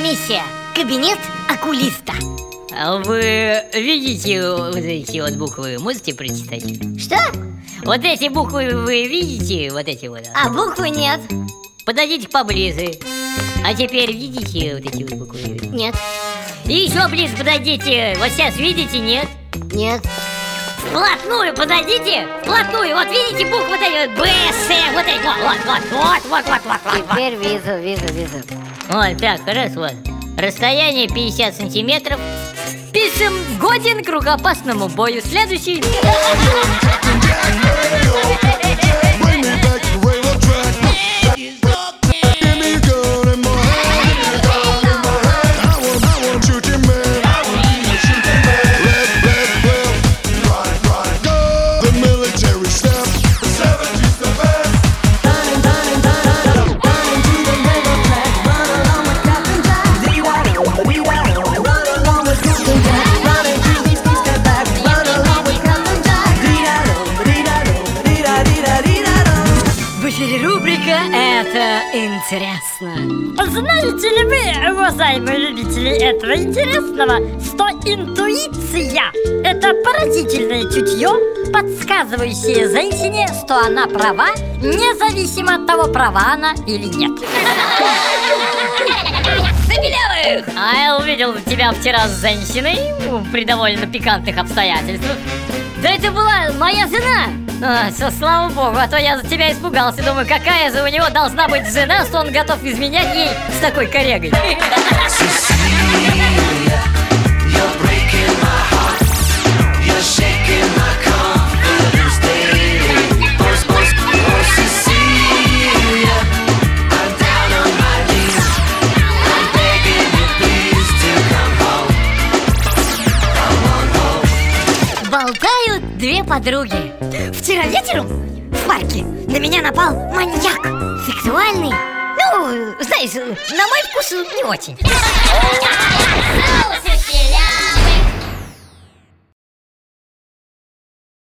Миссия. Кабинет окулиста. А вы видите вот эти вот буквы? Можете прочитать? Что? Вот эти буквы вы видите? Вот эти вот? А буквы нет. Подойдите поближе. А теперь видите вот эти вот буквы? Нет. И еще ближе подойдите. Вот сейчас видите, нет? Нет. Вплотную подойдите. Вплотную. Вот видите буквы вот? Б, С, вот эти. Вот, вот, вот, вот, вот, вот, вот, вот. Теперь вижу, вижу, вижу. Вот так, раз, вот. Расстояние 50 сантиметров. Пишем годен к рукопасному бою. Следующий. Эфире рубрика «Это интересно». Знаете ли вы, уважаемые любители этого интересного, что интуиция – это поразительное чутье, подсказывающее женщине, что она права, независимо от того, права она или нет. Увидел тебя вчера с женщиной ну, при довольно пикантных обстоятельствах. Да это была моя жена! А, со- слава богу, а то я за тебя испугался. Думаю, какая же у него должна быть жена, что он готов изменять ей с такой корегой. Две подруги. Вчера вечером в парке на меня напал маньяк. Сексуальный. Ну, знаешь, на мой вкус не очень.